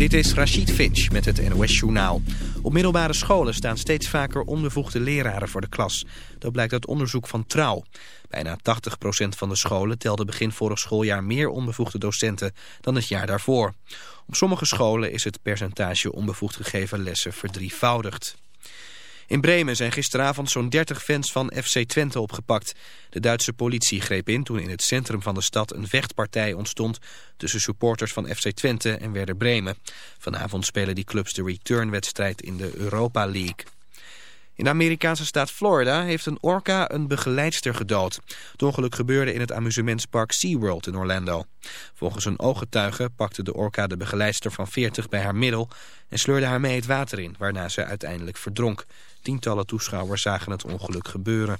Dit is Rachid Finch met het NOS Journaal. Op middelbare scholen staan steeds vaker onbevoegde leraren voor de klas. Dat blijkt uit onderzoek van Trouw. Bijna 80% van de scholen telde begin vorig schooljaar meer onbevoegde docenten dan het jaar daarvoor. Op sommige scholen is het percentage onbevoegd gegeven lessen verdrievoudigd. In Bremen zijn gisteravond zo'n 30 fans van FC Twente opgepakt. De Duitse politie greep in toen in het centrum van de stad een vechtpartij ontstond tussen supporters van FC Twente en Werder Bremen. Vanavond spelen die clubs de returnwedstrijd in de Europa League. In de Amerikaanse staat Florida heeft een orka een begeleidster gedood. Het ongeluk gebeurde in het amusementspark SeaWorld in Orlando. Volgens een ooggetuige pakte de orka de begeleidster van 40 bij haar middel... en sleurde haar mee het water in, waarna ze uiteindelijk verdronk. Tientallen toeschouwers zagen het ongeluk gebeuren.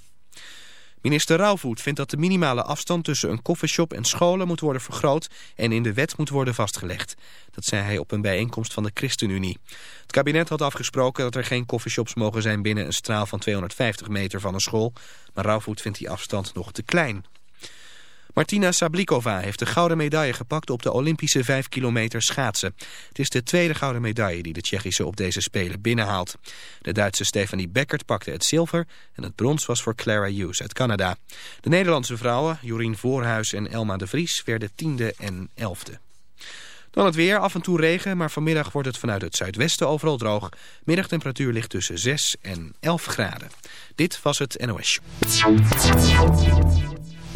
Minister Rauwvoet vindt dat de minimale afstand tussen een koffieshop en scholen moet worden vergroot en in de wet moet worden vastgelegd. Dat zei hij op een bijeenkomst van de ChristenUnie. Het kabinet had afgesproken dat er geen koffieshops mogen zijn binnen een straal van 250 meter van een school, maar Rauwvoet vindt die afstand nog te klein. Martina Sablikova heeft de gouden medaille gepakt op de Olympische 5 kilometer schaatsen. Het is de tweede gouden medaille die de Tsjechische op deze Spelen binnenhaalt. De Duitse Stefanie Beckert pakte het zilver en het brons was voor Clara Hughes uit Canada. De Nederlandse vrouwen, Jorien Voorhuis en Elma de Vries, werden tiende en elfde. Dan het weer, af en toe regen, maar vanmiddag wordt het vanuit het zuidwesten overal droog. Middagtemperatuur ligt tussen 6 en 11 graden. Dit was het NOS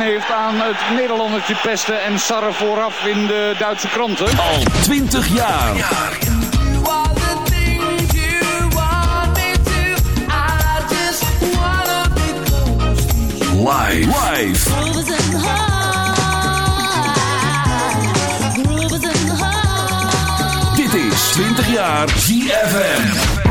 heeft aan het Nederlandertje pesten en Sarre vooraf in de Duitse kranten. Al 20 jaar. Live. Dit is 20 jaar ZFM.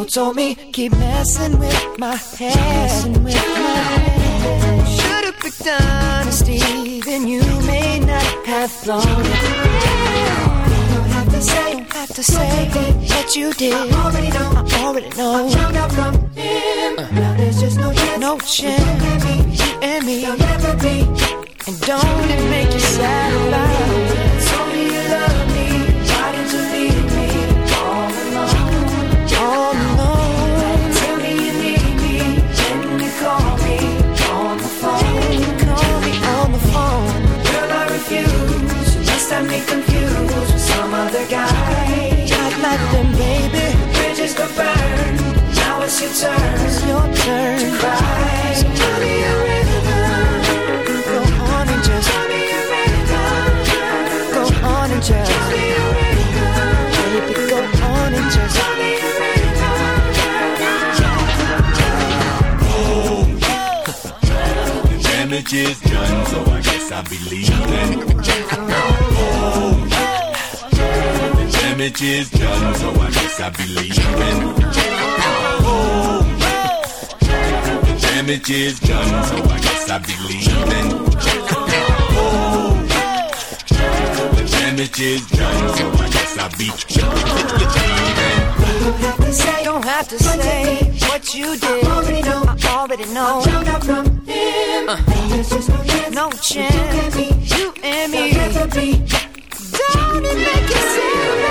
People told me keep messing with my head. Should've picked honesty, then you may not have blown. Don't have to say, don't have to say that you did. I already know, I already know. I found out from him. Now there's just no chance, no chance. You and me, there'll never be. And don't it make you sad about burn. Now it's your turn. It's your turn to cry. So tell me a river. Go on and just tell me a river. Go on and just tell me a river. Baby, go on and just tell me a The damage is done, so I guess I'll be damage is done, so I guess I'll be leaving. Oh, the damage is done, so I guess I'll be leaving. Oh, the damage is done, so I guess I'll be leaving. Don't have to say what you did. I already know. I already know. found out from him. There's just no chance. No chance. You and me. Don't it make you sad?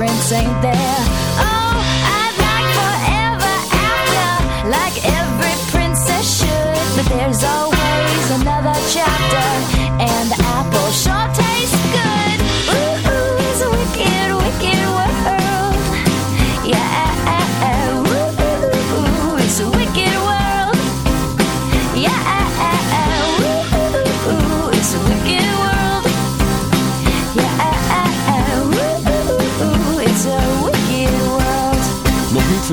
Prince ain't there.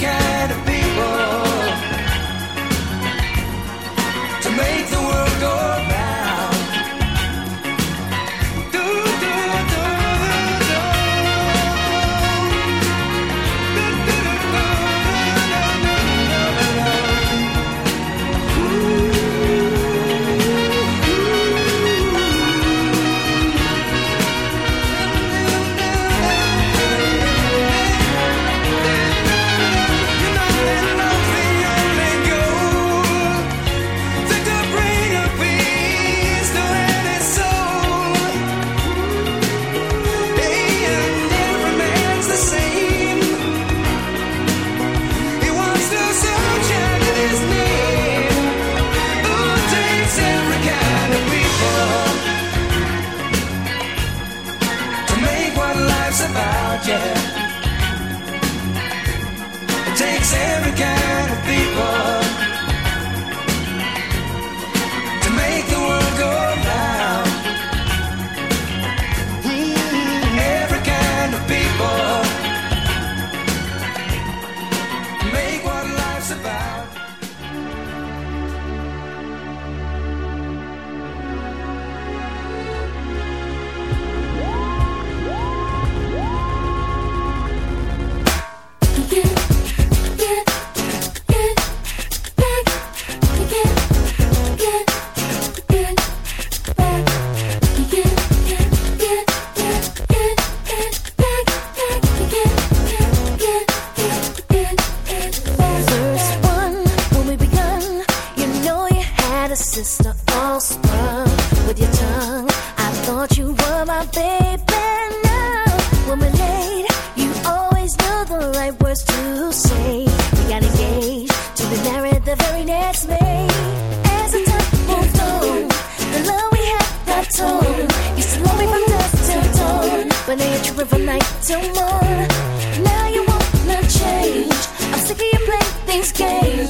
Kind of all sprung with your tongue. I thought you were my baby. Now, when we laid, you always knew the right words to say. We got engaged to be married the very next May. As the time moved on, the love we had got torn. Used to love me from dusk till dawn, but now you're tripping from night till morn. Now you wanna change. I'm sick of you playing these games.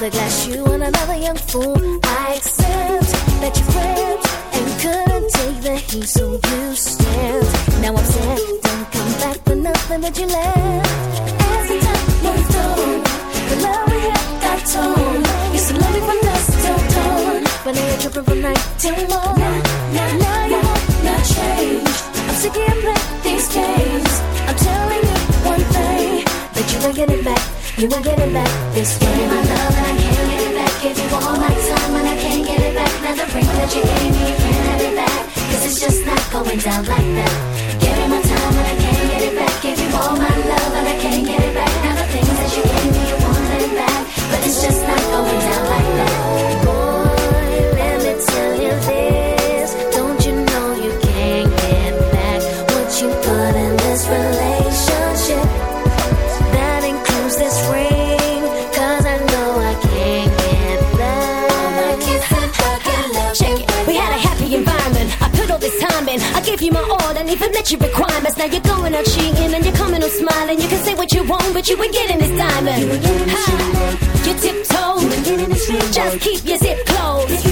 the glass you and another young fool. I accept that you flipped and couldn't take the heat, so you stand. Now I'm sad, don't come back for nothing that you left. As the time moved on, the love we had got torn. Used to love me from dusk till dawn, but now you're tripping from night till morn. Now, now you have not changed. I'm sick of your play these games. I'm telling you one thing that you ain't getting back. You ain't getting back like that. Now you're going out cheating and you're coming on smiling. You can say what you want, but you ain't getting this diamond. You tiptoe. Just keep your zip closed.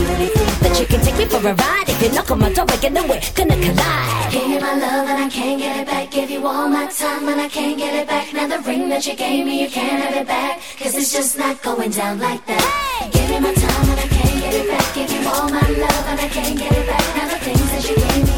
That you can take me for a ride. If you knock on my door again, then we're gonna collide. Give me my love and I can't get it back. Give you all my time and I can't get it back. Now the ring that you gave me, you can't have it back. Cause it's just not going down like that. Give me my time and I can't get it back. Give you all my love and I can't get it back. Now the things that you gave me,